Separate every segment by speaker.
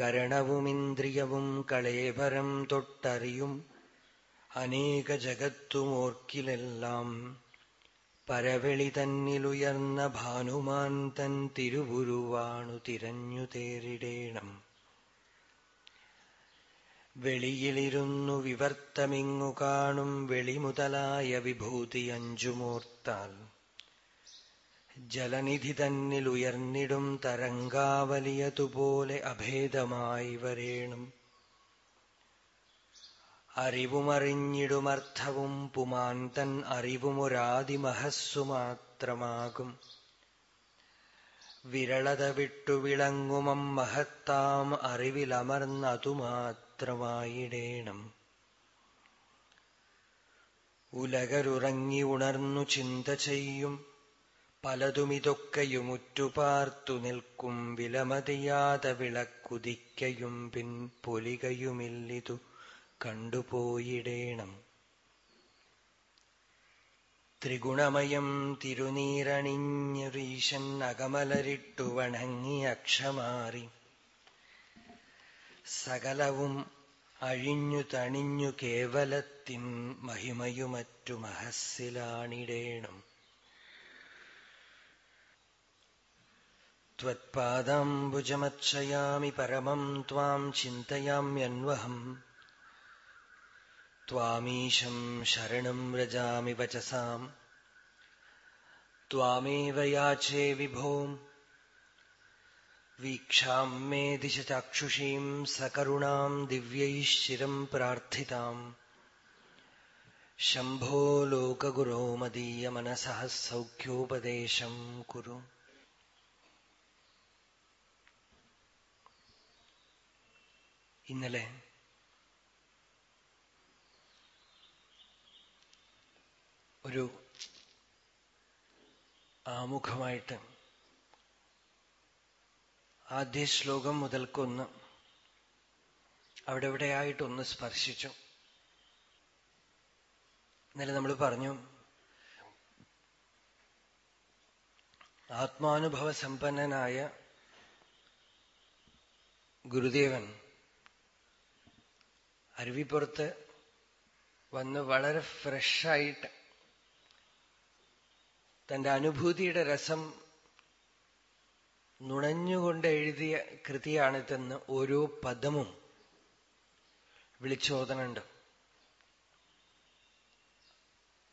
Speaker 1: കരണവുമിന്ദ്രിയവും കളേവരം തൊട്ടറിയും അനേക ജഗത്തുമോർക്കിലെല്ലാം പരവെളി തന്നിലുയർന്ന ഭാനുമാൻ തൻ തിരുവുരുവാണു തിരഞ്ഞു തേരിടേണം. വെളിയിലിരുന്നു വിവർത്തമിങ്ങു കാണും വെളിമുതലായ വിഭൂതി അഞ്ചുമോർത്താൽ. ജലനിധി തന്നിലുയർന്നിടും തരംഗാവലിയതുപോലെ അഭേദമായി വരേണം. അറിവുമറിഞ്ഞിടുമർത്ഥവും പുമാൻ തൻ അറിവുമൊരാദിമഹസ്സു മാത്രമാകും വിരളത വിട്ടുവിളങ്ങുമം മഹത്താം അറിവിലമർന്നതു മാത്രമായിടേണം ഉലകരുറങ്ങി ഉണർന്നു ചിന്ത ചെയ്യും. പലതുമിതൊക്കെയുമുറ്റുപാർത്തു നിൽക്കും വിലമതിയാത വിളക്കുതിക്കയും പിൻ പൊലികയുമില്ലിതു കണ്ടുപോയിടേണം. ത്രിഗുണമയം തിരുനീരണിഞ്ഞുരീശൻ അകമലരിട്ടു വണങ്ങി അക്ഷമാറി. സകലവും അഴിഞ്ഞു തണിഞ്ഞു കേവലത്തിൻ മഹിമയുമറ്റു മഹസ്സിലാണിടേണം. त्वत्पादाम्बुजमर्चयामि परमम् त्वाम् चिन्तयाम्यन्वहम्। त्वामीशम् शरणम् व्रजामि वचसाम्। त्वामेव याचे विभोम् वीक्षाम् मे दिश चाक्षुषीम् सकरुणाम् दिव्यैः शिरम् प्रार्थिताम्। शम्भो लोकगुरो मदीयमनसः सौख्योपदेशम् कुरु। ഇന്നലെ. ഒരു ആമുഖമായിട്ട് ആദ്യ ശ്ലോകം മുതൽക്കൊന്ന് അവിടെ എവിടെയായിട്ടൊന്ന് സ്പർശിച്ചു. ഇന്നലെ നമ്മൾ പറഞ്ഞു ആത്മാനുഭവ സമ്പന്നനായ ഗുരുദേവൻ അരുവിപ്പുറത്ത് വന്ന് വളരെ ഫ്രഷായിട്ട് തന്റെ അനുഭൂതിയുടെ രസം നുണഞ്ഞുകൊണ്ട് എഴുതിയ കൃതിയാണിതെന്ന് ഓരോ പദമും വിളിച്ചോതനുണ്ട്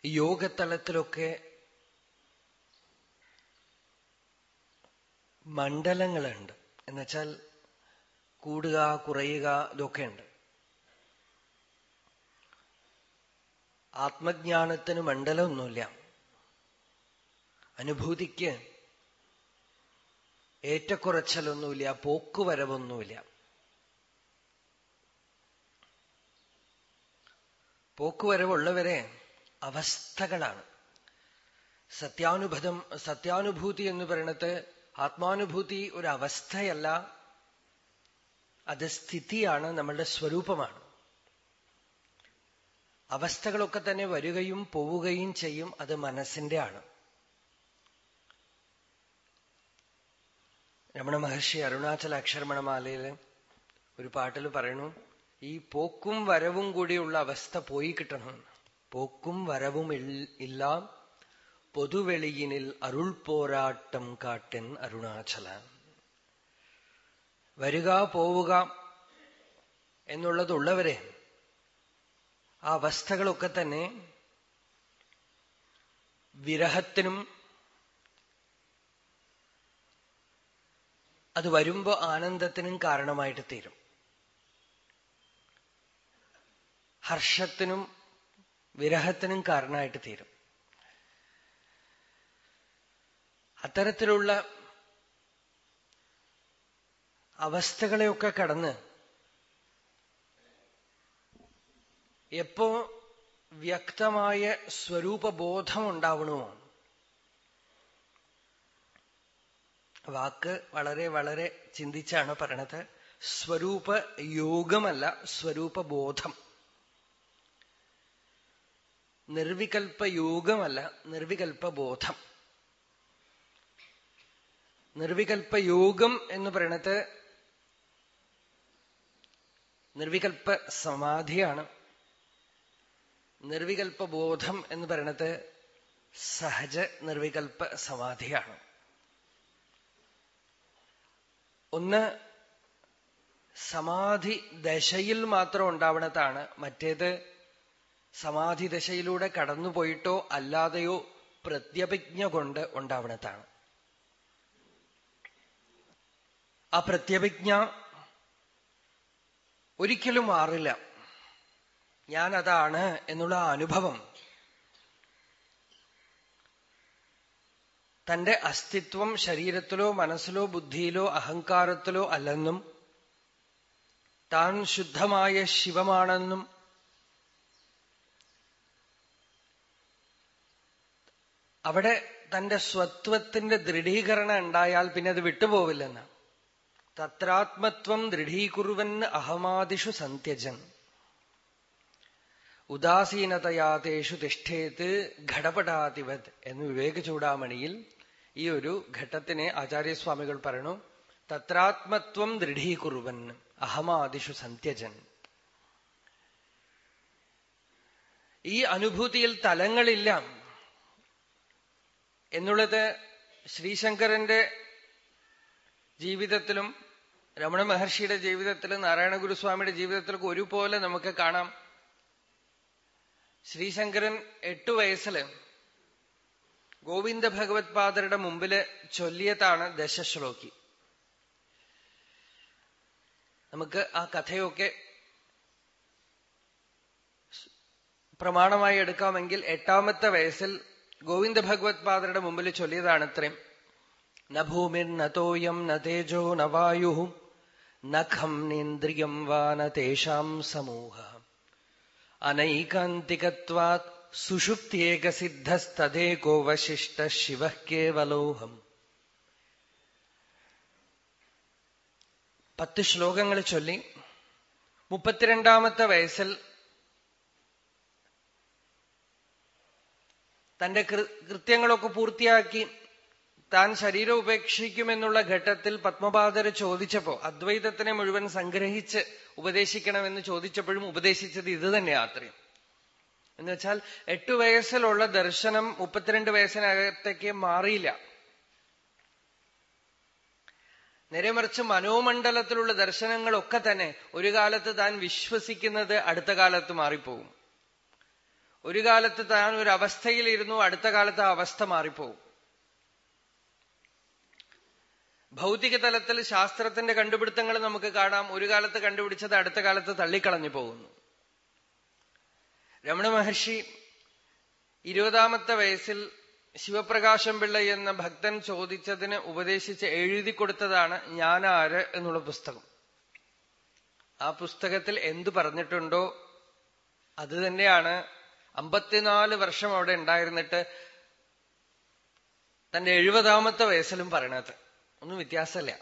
Speaker 1: യോഗതലത്തിലൊക്കെ മണ്ഡലങ്ങളുണ്ട്. എന്നുവെച്ചാൽ കൂടുക കുറയുക ഇതൊക്കെ ആത്മജ്ഞാനത്തിന് മണ്ഡലമൊന്നുമില്ല. അനുഭൂതിക്ക് ഏറ്റക്കുറച്ചലൊന്നുമില്ല പോക്കുവരവൊന്നുമില്ല. പോക്കുവരവുള്ളവരെ അവസ്ഥകളാണ്. സത്യാനുഭതം സത്യാനുഭൂതി എന്ന് പറയണത് ആത്മാനുഭൂതി ഒരു അവസ്ഥയല്ല അത് സ്ഥിതിയാണ് നമ്മളുടെ സ്വരൂപമാണ്. അവസ്ഥകളൊക്കെ തന്നെ വരികയും പോവുകയും ചെയ്യും അത് മനസ്സിന്റെ ആണ് രമണ മഹർഷി അരുണാചല അക്ഷരമണമാലയിൽ ഒരു പാട്ടിൽ പറയണു ഈ പോക്കും വരവും കൂടിയുള്ള അവസ്ഥ പോയി കിട്ടണം. പോക്കും വരവും ഇല്ല. പൊതുവെളിയിനിൽ അരുൾ പോരാട്ടം കാട്ടൻ അരുണാചല. വരിക പോവുക എന്നുള്ളതുള്ളവരെ ആ അവസ്ഥകളൊക്കെ തന്നെ വിരഹത്തിനും അത് വരുമ്പോ ആനന്ദത്തിനും കാരണമായിട്ട് തീരും. ഹർഷത്തിനും വിരഹത്തിനും കാരണമായിട്ട് തീരും. അത്തരത്തിലുള്ള അവസ്ഥകളെയൊക്കെ കടന്ന് എപ്പോ വ്യക്തമായ സ്വരൂപബോധം ഉണ്ടാവണോ വാക്ക് വളരെ വളരെ ചിന്തിച്ചാണ് പറയണത്. സ്വരൂപ യോഗമല്ല സ്വരൂപബോധം. നിർവികൽപ്പ യോഗമല്ല നിർവികൽപ്പ ബോധം നിർവികൽപ്പ യോഗം എന്ന് പറയണത് നിർവികൽപ്പ സമാധിയാണ് നിർവികൽപ്പ ബോധം എന്ന് പറയണത് സഹജ നിർവികൽപ്പ സമാധിയാണ്. ഒന്ന് സമാധി ദശയിൽ മാത്രം ഉണ്ടാവണതാണ്. മറ്റേത് സമാധി ദശയിലൂടെ കടന്നുപോയിട്ടോ അല്ലാതെയോ പ്രത്യഭിജ്ഞ കൊണ്ട് ഉണ്ടാവണതാണ്. ആ പ്രത്യഭിജ്ഞ ഒരിക്കലും മാറില്ല. ഞാൻ അതാണ് എന്നുള്ള അനുഭവം തന്റെ അസ്തിത്വം ശരീരത്തിലോ മനസ്സിലോ ബുദ്ധിയിലോ അഹങ്കാരത്തിലോ അല്ലെന്നും താൻ ശുദ്ധമായ ശിവമാണെന്നും അവിടെ തന്റെ സ്വത്വത്തിന്റെ ദൃഢീകരണം ഉണ്ടായാൽ പിന്നെ അത് വിട്ടുപോവില്ലെന്ന്. തത്രാത്മത്വം ദൃഢീകുറുവൻ അഹമാദിഷു സന്ത്യജൻ. ഉദാസീനതയാതേഷു തിഷ്ഠേത് ഘടപടാതിവത് എന്ന് വിവേക ചൂടാമണിയിൽ ഈ ഒരു ഘട്ടത്തിനെ ആചാര്യസ്വാമികൾ പറയണു. തത്രാത്മത്വം ദൃഢീകുറുവൻ അഹമാദിഷു സന്ത്യജൻ. ഈ അനുഭൂതിയിൽ തലങ്ങളില്ല എന്നുള്ളത് ശ്രീശങ്കരന്റെ ജീവിതത്തിലും രമണ മഹർഷിയുടെ ജീവിതത്തിലും നാരായണ ഗുരുസ്വാമിയുടെ ജീവിതത്തിലൊക്കെ ഒരുപോലെ നമുക്ക് കാണാം. ശ്രീശങ്കരൻ എട്ടു വയസ്സിൽ ഗോവിന്ദ ഭഗവത് പാദരുടെ മുമ്പിൽ ചൊല്ലിയതാണ് ദശശ്ലോകി. നമുക്ക് ആ കഥയൊക്കെ പ്രമാണമായി എടുക്കാമെങ്കിൽ എട്ടാമത്തെ വയസ്സിൽ ഗോവിന്ദ ഭഗവത് പാദരുടെ മുമ്പിൽ ചൊല്ലിയതാണ് ഇത്രയും. ന ഭൂമിർ നോയം ന തേജോ ന വായു നഖം നേന്ദ്രിയം വാ നേഷാം സമൂഹ. അനൈകാന്തികത്വാത് സുഷുപ്തിയേകസിദ്ധസ്തദേകോ വശിഷ്ട ശിവ കേവലോഹം പത്ത് ശ്ലോകങ്ങൾ ചൊല്ലി. മുപ്പത്തിരണ്ടാമത്തെ വയസ്സിൽ തന്റെ കൃത്യങ്ങളൊക്കെ പൂർത്തിയാക്കി താൻ ശരീരം ഉപേക്ഷിക്കുമെന്നുള്ള ഘട്ടത്തിൽ പത്മപാദര് ചോദിച്ചപ്പോ അദ്വൈതത്തിനെ മുഴുവൻ സംഗ്രഹിച്ച് ഉപദേശിക്കണമെന്ന് ചോദിച്ചപ്പോഴും ഉപദേശിച്ചത് ഇത് തന്നെയാത്രയും എന്ന് വെച്ചാൽ എട്ടു വയസ്സിലുള്ള ദർശനം മുപ്പത്തിരണ്ട് വയസ്സിനകത്തേക്ക് മാറിയില്ല. നേരെ മറിച്ച് മനോമണ്ഡലത്തിലുള്ള ദർശനങ്ങളൊക്കെ തന്നെ ഒരു കാലത്ത് താൻ വിശ്വസിക്കുന്നത് അടുത്ത കാലത്ത് മാറിപ്പോകും ഒരു കാലത്ത് താൻ ഒരു അവസ്ഥയിലിരുന്നു അടുത്ത കാലത്ത് ആ അവസ്ഥ മാറിപ്പോകും ഭൗതിക തലത്തിൽ ശാസ്ത്രത്തിന്റെ കണ്ടുപിടുത്തങ്ങൾ നമുക്ക് കാണാം. ഒരു കാലത്ത് കണ്ടുപിടിച്ചത് അടുത്ത കാലത്ത് തള്ളിക്കളഞ്ഞു പോകുന്നു. രമണ മഹർഷി ഇരുപതാമത്തെ വയസ്സിൽ ശിവപ്രകാശം പിള്ള എന്ന ഭക്തൻ ചോദിച്ചതിന് ഉപദേശിച്ച് എഴുതി കൊടുത്തതാണ് ഞാനാര് എന്നുള്ള പുസ്തകം. ആ പുസ്തകത്തിൽ എന്തു പറഞ്ഞിട്ടുണ്ടോ അത് തന്നെയാണ് അമ്പത്തിനാല് വർഷം അവിടെ ഉണ്ടായിരുന്നിട്ട് തന്റെ എഴുപതാമത്തെ വയസ്സിലും പറയണത്. ഒന്നും വ്യത്യാസമല്ല.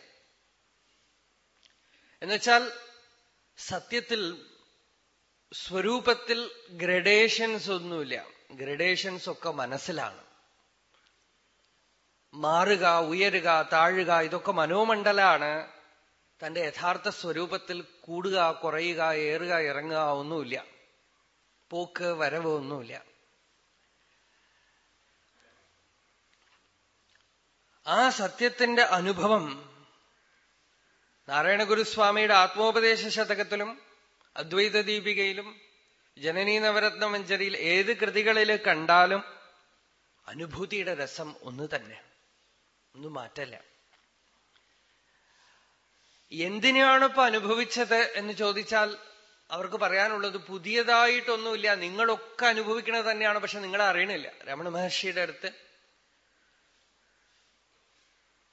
Speaker 1: എന്നുവെച്ചാൽ സത്യത്തിൽ സ്വരൂപത്തിൽ ഗ്രഡേഷൻസ് ഒന്നുമില്ല. ഗ്രഡേഷൻസ് ഒക്കെ മനസ്സിലാണ്. മാറുക ഉയരുക താഴുക ഇതൊക്കെ മനോമണ്ഡലാണ്. തന്റെ യഥാർത്ഥ സ്വരൂപത്തിൽ കൂടുക കുറയുക ഏറുക ഇറങ്ങുക ഒന്നുമില്ല. പോക്ക് വരവ് ഒന്നുമില്ല. ആ സത്യത്തിന്റെ അനുഭവം നാരായണ ഗുരുസ്വാമിയുടെ ആത്മോപദേശ ശതകത്തിലും അദ്വൈത ദീപികയിലും ജനനീ നവരത്ന മഞ്ചരിയിൽ ഏത് കൃതികളിൽ കണ്ടാലും അനുഭൂതിയുടെ രസം ഒന്ന് തന്നെ. ഒന്നും മാറ്റല്ല. എന്തിനാണ് ഇപ്പൊ അനുഭവിച്ചത് എന്ന് ചോദിച്ചാൽ അവർക്ക് പറയാനുള്ളത് പുതിയതായിട്ടൊന്നുമില്ല. നിങ്ങളൊക്കെ അനുഭവിക്കുന്നത് തന്നെയാണ് പക്ഷെ നിങ്ങളെ അറിയണില്ല. രമണ മഹർഷിയുടെ അടുത്ത്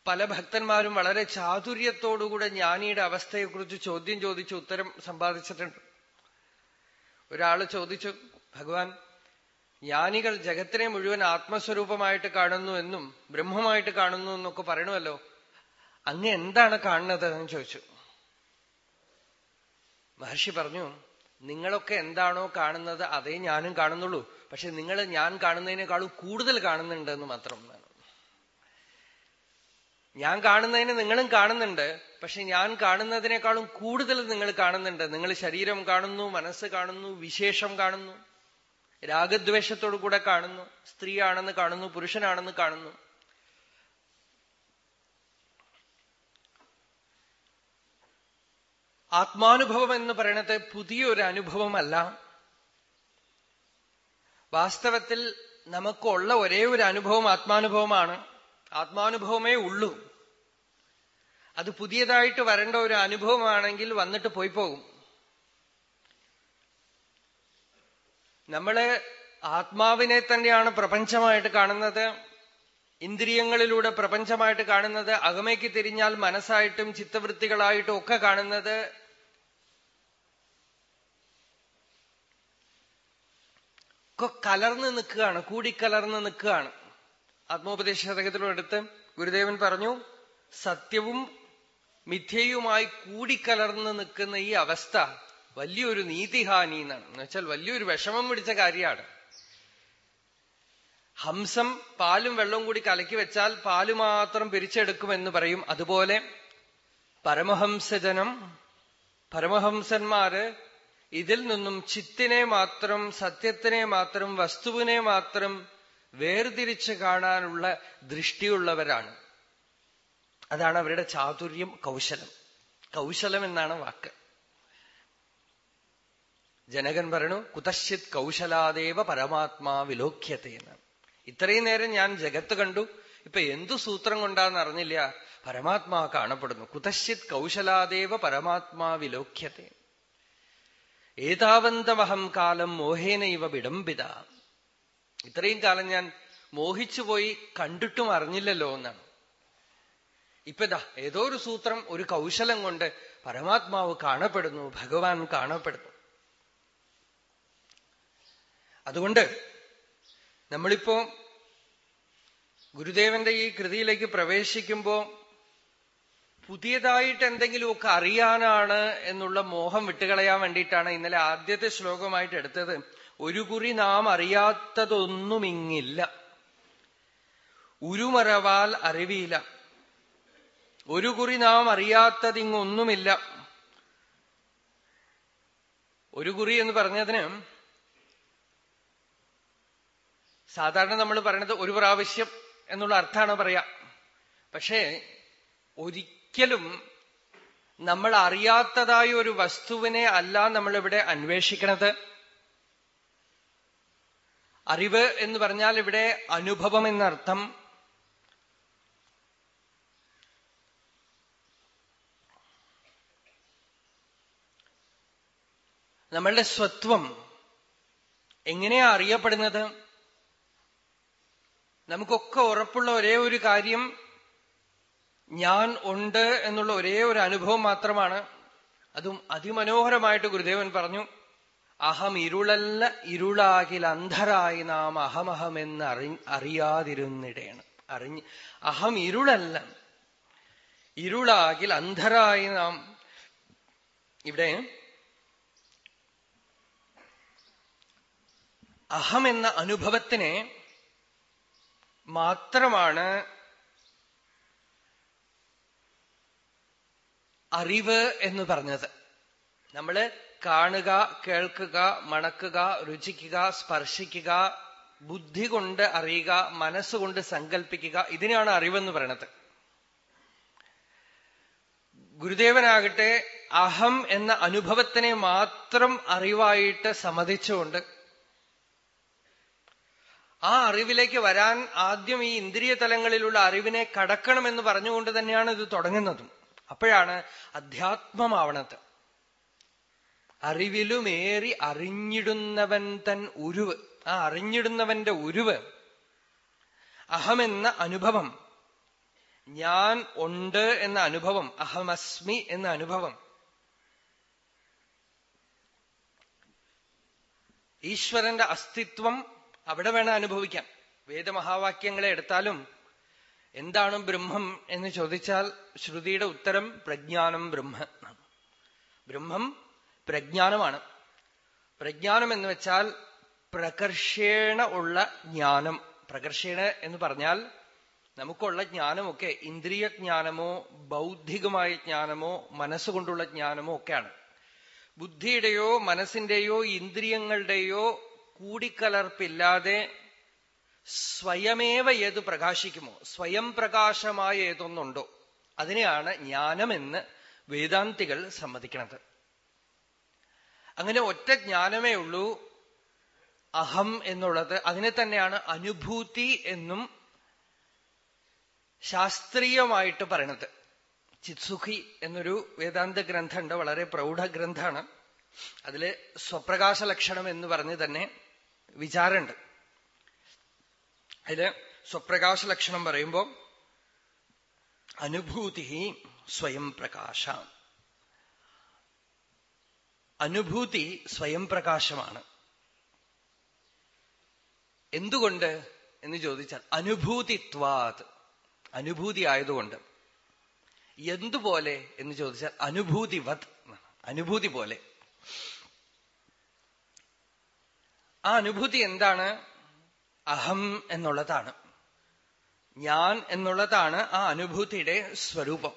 Speaker 1: പല ഭക്തന്മാരും വളരെ ചാതുര്യത്തോടുകൂടെ ജ്ഞാനിയുടെ അവസ്ഥയെക്കുറിച്ച് ചോദ്യം ചോദിച്ച് ഉത്തരം സമ്പാദിച്ചിട്ടുണ്ട്. ഒരാൾ ചോദിച്ചു ഭഗവാൻ ജ്ഞാനികൾ ജഗത്തിനെ മുഴുവൻ ആത്മസ്വരൂപമായിട്ട് കാണുന്നു എന്നും ബ്രഹ്മമായിട്ട് കാണുന്നു എന്നൊക്കെ പറയണമല്ലോ. അങ്ങ് എന്താണ് കാണുന്നത് എന്ന് ചോദിച്ചു. മഹർഷി പറഞ്ഞു നിങ്ങളൊക്കെ എന്താണോ കാണുന്നത് അതേ ഞാനും കാണുന്നുള്ളൂ. പക്ഷെ നിങ്ങൾ ഞാൻ കാണുന്നതിനേക്കാളും കൂടുതൽ കാണുന്നുണ്ടെന്ന് മാത്രം. ഞാൻ കാണുന്നതിന് നിങ്ങളും കാണുന്നുണ്ട്. പക്ഷെ ഞാൻ കാണുന്നതിനേക്കാളും കൂടുതൽ നിങ്ങൾ കാണുന്നുണ്ട്. നിങ്ങൾ ശരീരം കാണുന്നു മനസ്സ് കാണുന്നു വിശേഷം കാണുന്നു രാഗദ്വേഷത്തോടു കൂടെ കാണുന്നു സ്ത്രീയാണെന്ന് കാണുന്നു പുരുഷനാണെന്ന് കാണുന്നു. ആത്മാനുഭവം എന്ന് പറയണത് പുതിയൊരു അനുഭവമല്ല. വാസ്തവത്തിൽ നമുക്കുള്ള ഒരേ ഒരു അനുഭവം ആത്മാനുഭവമാണ്. ആത്മാനുഭവമേ ഉള്ളൂ. അത് പുതിയതായിട്ട് വരേണ്ട ഒരു അനുഭവമാണെങ്കിൽ വന്നിട്ട് പോയി പോകും. നമ്മൾ ആത്മാവിനെ തന്നെയാണ് പ്രപഞ്ചമായിട്ട് കാണുന്നത്. ഇന്ദ്രിയങ്ങളിലൂടെ പ്രപഞ്ചമായിട്ട് കാണുന്നത്. അകമയ്ക്ക് തിരിഞ്ഞാൽ മനസ്സായിട്ടും ചിത്തവൃത്തികളായിട്ടും ഒക്കെ കാണുന്നത്. ഒക്കെ കലർന്ന് നിൽക്കുകയാണ്. കൂടിക്കലർന്ന് നിൽക്കുകയാണ്. ആത്മോപദേശ ശതകത്തിലടുത്ത് ഗുരുദേവൻ പറഞ്ഞു സത്യവും മിഥ്യയുമായി കൂടിക്കലർന്ന് നിൽക്കുന്ന ഈ അവസ്ഥ വലിയൊരു നീതിഹാനി എന്നാണ്. എന്നുവെച്ചാൽ വലിയൊരു വിഷമം പിടിച്ച കാര്യമാണ്. ഹംസം പാലും വെള്ളവും കൂടി കലക്കി വെച്ചാൽ പാൽ മാത്രം പിരിച്ചെടുക്കുമെന്ന് പറയും. അതുപോലെ പരമഹംസജനം പരമഹംസന്മാര് ഇതിൽ നിന്നും ചിത്തിനെ മാത്രം സത്യത്തിനെ മാത്രം വസ്തുവിനെ മാത്രം വേർതിരിച്ച് കാണാനുള്ള ദൃഷ്ടിയുള്ളവരാണ്. അതാണ് അവരുടെ ചാതുര്യം കൗശലം. കൗശലം എന്നാണ് വാക്ക്. ജനകൻ പറഞ്ഞു കുതശ്ചിത് കൗശലാദേവ പരമാത്മാ വിലോക്യതയെന്ന് ഇത്രയും നേരം ഞാൻ ജഗത്ത് കണ്ടു. ഇപ്പൊ എന്തു സൂത്രം കൊണ്ടാന്ന് അറിഞ്ഞില്ല. പരമാത്മാ കാണപ്പെടുന്നു. കുതശ്ചിത് കൗശലാദേവ പരമാത്മാ വിലോക്യത്തെ ഏതാവന്തമഹം കാലം മോഹേന ഇവ വിടംബിത ഇത്രയും കാലം ഞാൻ മോഹിച്ചുപോയി കണ്ടിട്ടും അറിഞ്ഞില്ലല്ലോ എന്നാണ്. ഇപ്പതാ ഏതോ ഒരു സൂത്രം ഒരു കൗശലം കൊണ്ട് പരമാത്മാവ് കാണപ്പെടുന്നു ഭഗവാൻ കാണപ്പെടുന്നു. അതുകൊണ്ട് നമ്മളിപ്പോ ഗുരുദേവന്റെ ഈ കൃതിയിലേക്ക് പ്രവേശിക്കുമ്പോ പുതിയതായിട്ട് എന്തെങ്കിലുമൊക്കെ അറിയാനാണ് എന്നുള്ള മോഹം വിട്ടുകളയാൻ വേണ്ടിയിട്ടാണ് ഇന്നലെ ആദ്യത്തെ ശ്ലോകമായിട്ട് എടുത്തത്. ഒരു കുറി നാം അറിയാത്തതൊന്നുമിങ്ങില്ല. ഉരുമറവാൽ അറിവിയില്ല ഒരു കുറി നാം അറിയാത്തതിങ്ങൊന്നുമില്ല. ഒരു കുറി എന്ന് പറഞ്ഞതിന് സാധാരണ നമ്മൾ പറയണത് ഒരു പ്രാവശ്യം എന്നുള്ള അർത്ഥമാണ് പറയാ. പക്ഷേ ഒരിക്കലും നമ്മൾ അറിയാത്തതായ ഒരു വസ്തുവിനെ അല്ല നമ്മളിവിടെ അന്വേഷിക്കണത്. അറിവ് എന്ന് പറഞ്ഞാൽ ഇവിടെ അനുഭവം എന്നർത്ഥം. നമ്മളുടെ സ്വത്വം എങ്ങനെയാ അറിയപ്പെടുന്നത്? നമുക്കൊക്കെ ഉറപ്പുള്ള ഒരേ ഒരു കാര്യം ഞാൻ ഉണ്ട് എന്നുള്ള ഒരേ ഒരു അനുഭവം മാത്രമാണ്. അതും അതിമനോഹരമായിട്ട് ഗുരുദേവൻ പറഞ്ഞു അഹം ഇരുളല്ല ഇരുളാകിൽ അന്ധരായി നാം അഹമഹമെന്ന് അറി അറിയാതിരുന്നിടയാണ് അറിഞ്ഞ് അഹം ഇരുളല്ല ഇരുളാകിൽ അന്ധരായി നാം ഇവിടെ അഹം എന്ന അനുഭവത്തിനെ മാത്രമാണ് അറിവ് എന്ന് പറഞ്ഞത്. നമ്മൾ കാണുക കേൾക്കുക മണക്കുക രുചിക്കുക സ്പർശിക്കുക ബുദ്ധി കൊണ്ട് അറിയുക മനസ്സുകൊണ്ട് സങ്കല്പിക്കുക ഇതിനാണ് അറിവെന്ന് പറയണത്. ഗുരുദേവനാകട്ടെ അഹം എന്ന അനുഭവത്തിനെ മാത്രം അറിവായിട്ട് സമ്മതിച്ചുകൊണ്ട് ആ അറിവിലേക്ക് വരാൻ ആദ്യം ഈ ഇന്ദ്രിയ തലങ്ങളിലുള്ള അറിവിനെ കടക്കണമെന്ന് പറഞ്ഞുകൊണ്ട് തന്നെയാണ് ഇത് തുടങ്ങുന്നതും. അപ്പോഴാണ് അധ്യാത്മമാവണത്. അറിവിലുമേറി അറിഞ്ഞിടുന്നവൻ തൻ ഉരുവ്. ആ അറിഞ്ഞിടുന്നവന്റെ ഉരുവ്. അഹമെന്ന അനുഭവം. ഞാൻ ഉണ്ട് എന്ന അനുഭവം. അഹമസ്മി എന്ന അനുഭവം. ഈശ്വരന്റെ അസ്തിത്വം അവിടെ വേണം അനുഭവിക്കാൻ വേദമഹാവാക്യങ്ങളെ എടുത്താലും എന്താണ് ബ്രഹ്മം എന്ന് ചോദിച്ചാൽ ശ്രുതിയുടെ ഉത്തരം പ്രജ്ഞാനം ബ്രഹ്മ ബ്രഹ്മം പ്രജ്ഞാനമാണ്. പ്രജ്ഞാനം എന്ന് വെച്ചാൽ പ്രകർഷേണ ഉള്ള ജ്ഞാനം. പ്രകർഷേണ എന്ന് പറഞ്ഞാൽ നമുക്കുള്ള ജ്ഞാനമൊക്കെ ഇന്ദ്രിയ ജ്ഞാനമോ ബൗദ്ധികമായ ജ്ഞാനമോ മനസ്സുകൊണ്ടുള്ള ജ്ഞാനമോ ഒക്കെയാണ്. ബുദ്ധിയുടെയോ മനസ്സിന്റെയോ ഇന്ദ്രിയങ്ങളുടെയോ കൂടിക്കലർപ്പില്ലാതെ സ്വയമേവ ഏത് പ്രകാശിക്കുമോ? സ്വയം പ്രകാശമായ ഏതൊന്നുണ്ടോ? അതിനെയാണ് ജ്ഞാനമെന്ന് വേദാന്തികൾ സമ്മതിക്കുന്നത് അങ്ങനെ ഒറ്റ ജ്ഞാനമേ ഉള്ളൂ. അഹം എന്നുള്ളത് അതിനെ തന്നെയാണ് അനുഭൂതി എന്നും ശാസ്ത്രീയമായിട്ട് പറയണത്. ചിത്സുഖി എന്നൊരു വേദാന്ത ഗ്രന്ഥമുണ്ട്. വളരെ പ്രൗഢ ഗ്രന്ഥാണ് അതിൽ സ്വപ്രകാശ ലക്ഷണം എന്ന് പറഞ്ഞ് തന്നെ വിചാരമുണ്ട്. അതിൽ സ്വപ്രകാശ ലക്ഷണം പറയുമ്പോ അനുഭൂതി സ്വയം പ്രകാശ. അനുഭൂതി സ്വയം പ്രകാശമാണ്. എന്തുകൊണ്ട് എന്ന് ചോദിച്ചാൽ അനുഭൂതിത്വാത് അനുഭൂതി ആയതുകൊണ്ട്. എന്തുപോലെ എന്ന് ചോദിച്ചാൽ അനുഭൂതിവത് അനുഭൂതി പോലെ. ആ അനുഭൂതി എന്താണ്? അഹം എന്നുള്ളതാണ്. ഞാൻ എന്നുള്ളതാണ് ആ അനുഭൂതിയുടെ സ്വരൂപം.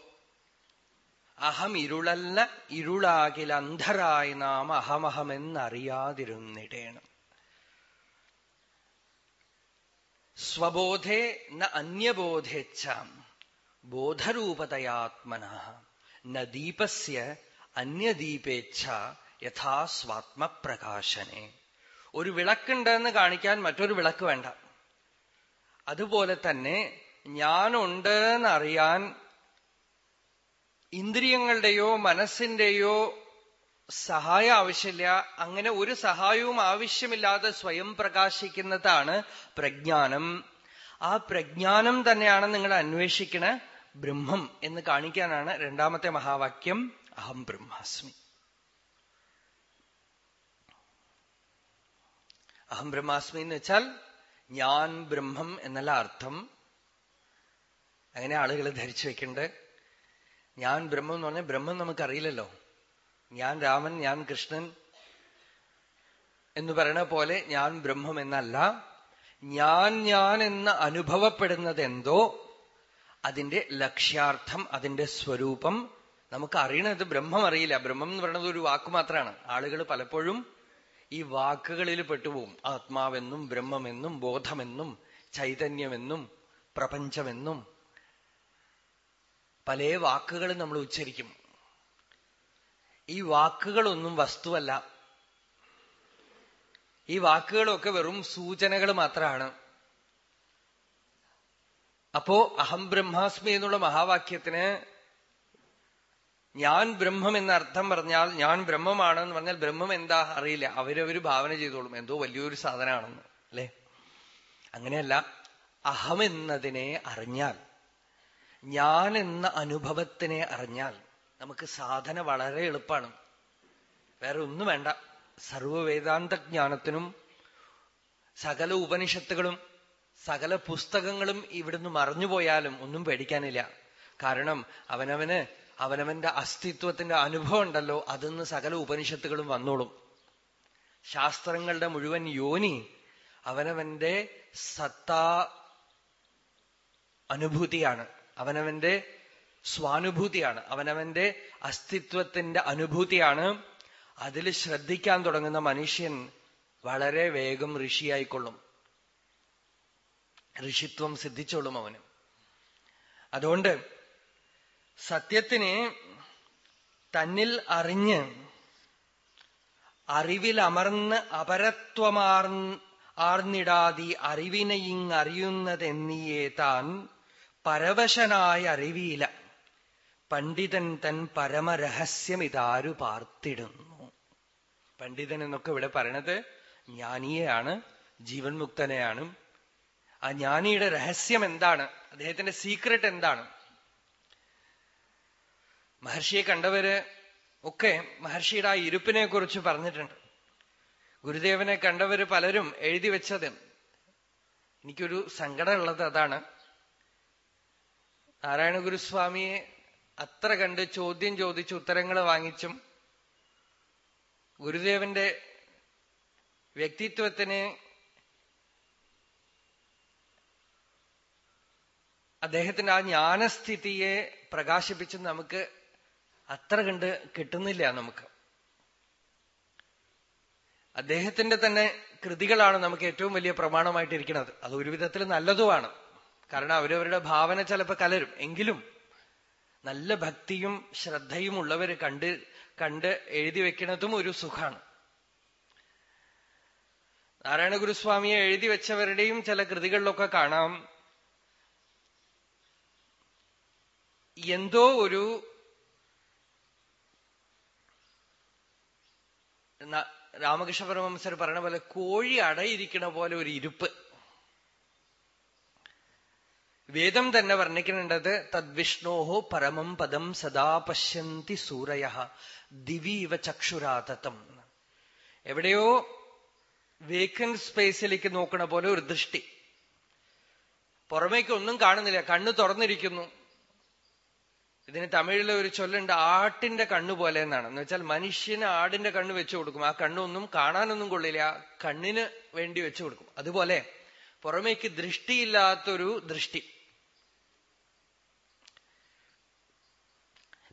Speaker 1: അഹം ഇരുളല്ല ഇരുളാകിൽ അന്ധരായി നാം അഹമഹമെന്നറിയാതിരുന്നിടേണം. സ്വബോധേ ന അന്യബോധേച്ഛാം ബോധരൂപതയാത്മന ന ദീപസ്യ അന്യദീപേച്ഛ യഥാ സ്വാത്മപ്രകാശനെ. ഒരു വിളക്കുണ്ടെന്ന് കാണിക്കാൻ മറ്റൊരു വിളക്ക് വേണ്ട. അതുപോലെ തന്നെ ഞാനുണ്ട് എന്നറിയാൻ ഇന്ദ്രിയങ്ങളുടെയോ മനസ്സിന്റെയോ സഹായം ആവശ്യമില്ല. അങ്ങനെ ഒരു സഹായവും ആവശ്യമില്ലാതെ സ്വയം പ്രകാശിക്കുന്നതാണ് പ്രജ്ഞാനം. ആ പ്രജ്ഞാനം തന്നെയാണ് നിങ്ങൾ അന്വേഷിക്കണ ബ്രഹ്മം എന്ന് കാണിക്കാനാണ് രണ്ടാമത്തെ മഹാവാക്യം. അഹം ബ്രഹ്മാസ്മി. അഹം ബ്രഹ്മാസ്മി എന്ന് വെച്ചാൽ ഞാൻ ബ്രഹ്മം എന്നല്ല അർത്ഥം. അങ്ങനെ ആളുകൾ ധരിച്ചു വെക്കണ്ട് ഞാൻ ബ്രഹ്മം എന്ന് പറഞ്ഞാൽ ബ്രഹ്മം നമുക്കറിയില്ലല്ലോ. ഞാൻ രാമൻ ഞാൻ കൃഷ്ണൻ എന്ന് പറയണ പോലെ ഞാൻ ബ്രഹ്മം എന്നല്ല. ഞാൻ ഞാൻ എന്ന് അനുഭവപ്പെടുന്നത് എന്തോ അതിന്റെ ലക്ഷ്യാർത്ഥം അതിന്റെ സ്വരൂപം നമുക്ക് അറിയണത് ബ്രഹ്മം അറിയില്ല. ബ്രഹ്മം എന്ന് പറയുന്നത് ഒരു വാക്ക് മാത്രമാണ്. ആളുകൾ പലപ്പോഴും ഈ വാക്കുകളിൽ പെട്ടുപോകും ആത്മാവെന്നും ബ്രഹ്മമെന്നും ബോധമെന്നും ചൈതന്യമെന്നും പ്രപഞ്ചമെന്നും പല വാക്കുകൾ നമ്മൾ ഉച്ചരിക്കും. ഈ വാക്കുകളൊന്നും വസ്തുവല്ല. ഈ വാക്കുകളൊക്കെ വെറും സൂചനകൾ മാത്രമാണ്. അപ്പോ അഹം ബ്രഹ്മാസ്മി എന്നുള്ള മഹാവാക്യത്തിന് ഞാൻ ബ്രഹ്മം എന്ന അർത്ഥം പറഞ്ഞാൽ ഞാൻ ബ്രഹ്മമാണെന്ന് പറഞ്ഞാൽ ബ്രഹ്മം എന്താ അറിയില്ല. അവരവർ ഭാവന ചെയ്തോളും. എന്തോ വലിയൊരു സാധനമാണെന്ന് അല്ലെ? അങ്ങനെയല്ല അഹം എന്നതിനെ അറിഞ്ഞാൽ ഞാൻ എന്ന അനുഭവത്തിനെ അറിഞ്ഞാൽ നമുക്ക് സാധന വളരെ എളുപ്പമാണ്. വേറെ ഒന്നും വേണ്ട. സർവവേദാന്ത ജ്ഞാനത്തിനും സകല ഉപനിഷത്തുകളും സകല പുസ്തകങ്ങളും ഇവിടുന്ന് മറഞ്ഞുപോയാലും ഒന്നും പേടിക്കാനില്ല. കാരണം അവനവന് അവനവന്റെ അസ്തിത്വത്തിന്റെ അനുഭവം ഉണ്ടല്ലോ അതിന്ന് സകല ഉപനിഷത്തുകളും വന്നോളും. ശാസ്ത്രങ്ങളുടെ മുഴുവൻ യോനി അവനവന്റെ സത്താ അനുഭൂതിയാണ്. അവനവന്റെ സ്വാനുഭൂതിയാണ്. അവനവന്റെ അസ്തിത്വത്തിന്റെ അനുഭൂതിയാണ്. അതിൽ ശ്രദ്ധിക്കാൻ തുടങ്ങുന്ന മനുഷ്യൻ വളരെ വേഗം ഋഷിയായിക്കൊള്ളും. ഋഷിത്വം സിദ്ധിച്ചോളും അവന്. അതുകൊണ്ട് സത്യത്തിനെ തന്നിൽ അറിഞ്ഞ് അറിവിലമർന്ന് അപരത്വമാർ ആർന്നിടാതി അറിവിനെ അറിയുന്നതെന്നിയേ താൻ പരവശനായ അറിവിയില. പണ്ഡിതൻ തൻ പരമരഹസ്യം ഇതാരു പാർത്തിടുന്നു. പണ്ഡിതൻ എന്നൊക്കെ ഇവിടെ പറയണത് ജ്ഞാനിയെയാണ് ജീവൻ മുക്തനെയാണ് ആ ജ്ഞാനിയുടെ രഹസ്യം എന്താണ്? അദ്ദേഹത്തിന്റെ സീക്രട്ട് എന്താണ്? മഹർഷിയെ കണ്ടവര് ഒക്കെ മഹർഷിയുടെ ആ ഇരുപ്പിനെ കുറിച്ച് പറഞ്ഞിട്ടുണ്ട്. ഗുരുദേവനെ കണ്ടവര് പലരും എഴുതി വെച്ചത് എനിക്കൊരു സങ്കടമുള്ളത് അതാണ്. നാരായണ ഗുരുസ്വാമിയെ അത്ര കണ്ട് ചോദ്യം ചോദിച്ച് ഉത്തരങ്ങൾ വാങ്ങിച്ചും ഗുരുദേവന്റെ വ്യക്തിത്വത്തിനെ അദ്ദേഹത്തിന്റെ ആ ജ്ഞാനസ്ഥിതിയെ പ്രകാശിപ്പിച്ച് നമുക്ക് അത്ര കണ്ട് കിട്ടുന്നില്ല നമുക്ക്. അദ്ദേഹത്തിന്റെ തന്നെ കൃതികളാണ് നമുക്ക് ഏറ്റവും വലിയ പ്രമാണമായിട്ടിരിക്കുന്നത്. അത് ഒരു വിധത്തിൽ നല്ലതുമാണ്. കാരണം അവരവരുടെ ഭാവന ചിലപ്പോൾ കലരും. എങ്കിലും നല്ല ഭക്തിയും ശ്രദ്ധയും ഉള്ളവര് കണ്ട് കണ്ട് എഴുതി വെക്കുന്നതും ഒരു സുഖാണ്. നാരായണ ഗുരുസ്വാമിയെ എഴുതി വെച്ചവരുടെയും ചില കൃതികളിലൊക്കെ കാണാം. എന്തോ ഒരു രാമകൃഷ്ണ പരമംസർ പറഞ്ഞ പോലെ കോഴി അടയിരിക്കണ പോലെ ഒരു ഇരുപ്പ്. വേദം തന്നെ വർണിക്കുന്നുണ്ടത് തദ്വിഷ്ണോഹോ പരമം പദം സദാ പശ്യന്തി സൂരയ ദിവീവ ചക്ഷുരാതത്വം എവിടെയോ വേക്കന്റ് സ്പേസിലേക്ക് നോക്കണ പോലെ ഒരു ദൃഷ്ടി. പുറമേക്ക് ഒന്നും കാണുന്നില്ല കണ്ണ് തുറന്നിരിക്കുന്നു. ഇതിന് തമിഴിലെ ഒരു ചൊല്ലുണ്ട് ആട്ടിന്റെ കണ്ണു പോലെ എന്നാണ്. എന്ന് വെച്ചാൽ മനുഷ്യന് ആടിന്റെ കണ്ണ് വെച്ചു കൊടുക്കും. ആ കണ്ണൊന്നും കാണാനൊന്നും കൊള്ളില്ല. കണ്ണിന് വേണ്ടി വെച്ചു കൊടുക്കും. അതുപോലെ പുറമേക്ക് ദൃഷ്ടിയില്ലാത്തൊരു ദൃഷ്ടി.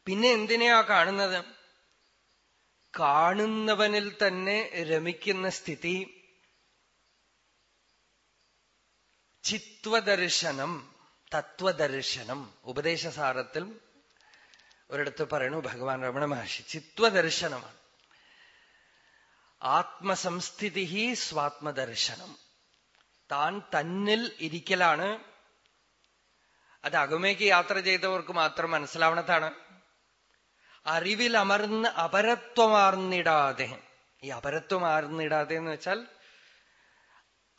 Speaker 1: പിന്നെ എന്തിനെയാ കാണുന്നത്? കാണുന്നവനിൽ തന്നെ രമിക്കുന്ന സ്ഥിതി. ചിത്വദർശനം തത്വദർശനം ഉപദേശസാരത്തിൽ ഒരിടത്ത് പറയണു ഭഗവാൻ രമണ മഹർഷി ചിത്വദർശനമാണ്. ആത്മസംസ്ഥിതി സ്വാത്മദർശനം. താൻ തന്നിൽ ഇരിക്കലാണ്. അത് അകമേക്ക് യാത്ര ചെയ്തവർക്ക് മാത്രം മനസ്സിലാവണതാണ്. അറിവിൽ അമർന്ന് അപരത്വമാർന്നിടാതെ ഈ അപരത്വമാർന്നിടാതെ എന്ന് വെച്ചാൽ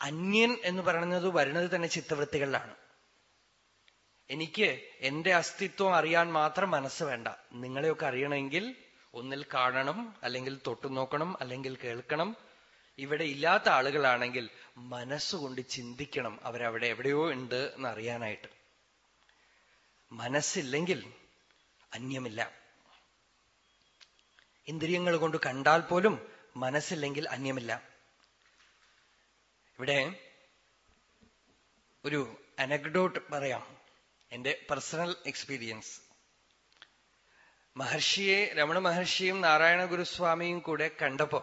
Speaker 1: അന്യൻ എന്ന് പറയുന്നത് വരുന്നത് തന്നെ ചിത്തവൃത്തികളിലാണ്. എനിക്ക് എന്റെ അസ്തിത്വം അറിയാൻ മാത്രം മനസ്സ് വേണ്ട. നിങ്ങളെയൊക്കെ അറിയണമെങ്കിൽ ഒന്നിൽ കാണണം അല്ലെങ്കിൽ തൊട്ടു നോക്കണം അല്ലെങ്കിൽ കേൾക്കണം. ഇവിടെ ഇല്ലാത്ത ആളുകളാണെങ്കിൽ മനസ്സുകൊണ്ട് ചിന്തിക്കണം. അവരവിടെ എവിടെയോ ഉണ്ട് എന്ന് അറിയാനായിട്ട് മനസ്സില്ലെങ്കിൽ അന്യമില്ല. ഇന്ദ്രിയങ്ങൾ കൊണ്ട് കണ്ടാൽ പോലും മനസ്സില്ലെങ്കിൽ അന്യമില്ല. ഇവിടെ ഒരു അനക്ഡോട്ട് പറയാം. എന്റെ പേഴ്സണൽ എക്സ്പീരിയൻസ് മഹർഷിയെ രമണ മഹർഷിയും നാരായണ ഗുരുസ്വാമിയും കൂടെ കണ്ടപ്പോ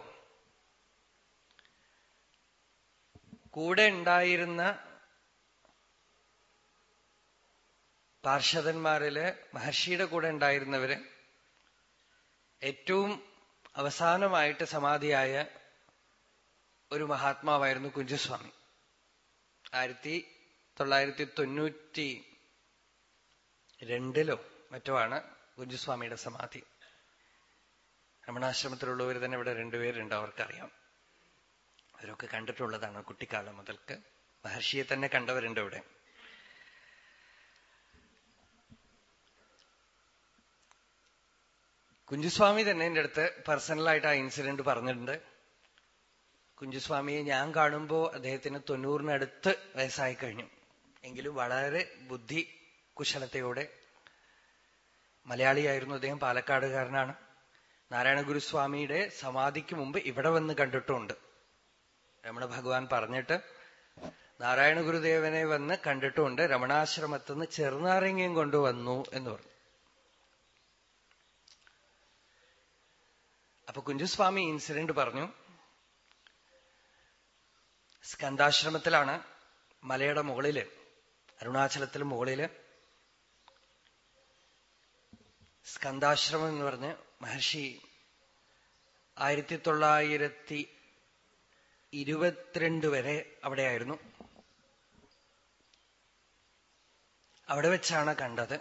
Speaker 1: കൂടെ ഉണ്ടായിരുന്ന പാർഷദന്മാരിൽ മഹർഷിയുടെ കൂടെ ഉണ്ടായിരുന്നവര് ഏറ്റവും അവസാനമായിട്ട് സമാധിയായ ഒരു മഹാത്മാവായിരുന്നു കുഞ്ചുസ്വാമി. ആയിരത്തി തൊള്ളായിരത്തി തൊണ്ണൂറ്റി രണ്ടിലോ മറ്റോ ആണ് ഗുരുസ്വാമിയുടെ സമാധി. രമണാശ്രമത്തിലുള്ളവർ തന്നെ ഇവിടെ രണ്ടുപേരുണ്ട് അവർക്കറിയാം. അവരൊക്കെ കണ്ടിട്ടുള്ളതാണ് കുട്ടിക്കാലം മുതൽക്ക്. മഹർഷിയെ തന്നെ കണ്ടവരുണ്ട് ഇവിടെ. കുഞ്ചുസ്വാമി തന്നെ എന്റെ അടുത്ത് പേഴ്സണലായിട്ട് ആ ഇൻസിഡന്റ് പറഞ്ഞിട്ടുണ്ട്. കുഞ്ചുസ്വാമിയെ ഞാൻ കാണുമ്പോൾ അദ്ദേഹത്തിന് തൊണ്ണൂറിനടുത്ത് വയസ്സായി കഴിഞ്ഞു. എങ്കിലും വളരെ ബുദ്ധി കുശലതയോടെ മലയാളിയായിരുന്നു അദ്ദേഹം പാലക്കാടുകാരനാണ്. നാരായണ ഗുരുസ്വാമിയുടെ സമാധിക്ക് മുമ്പ് ഇവിടെ വന്ന് കണ്ടിട്ടുമുണ്ട് രമണ ഭഗവാൻ പറഞ്ഞിട്ട് നാരായണ ഗുരുദേവനെ വന്ന് കണ്ടിട്ടുമുണ്ട് രമണാശ്രമത്തിൽ നിന്ന് ചെറുനാരങ്ങയും കൊണ്ടുവന്നു എന്ന് പറഞ്ഞു. അപ്പൊ കുഞ്ചുസ്വാമി ഇൻസിഡന്റ് പറഞ്ഞു. സ്കന്ധാശ്രമത്തിലാണ് മലയുടെ മുകളിൽ അരുണാചലത്തിൽ മുകളിൽ സ്കന്ധാശ്രമം എന്ന് പറഞ്ഞ് മഹർഷി ആയിരത്തി തൊള്ളായിരത്തി ഇരുപത്തിരണ്ട് വരെ അവിടെയായിരുന്നു. അവിടെ വെച്ചാണ് കണ്ടത്.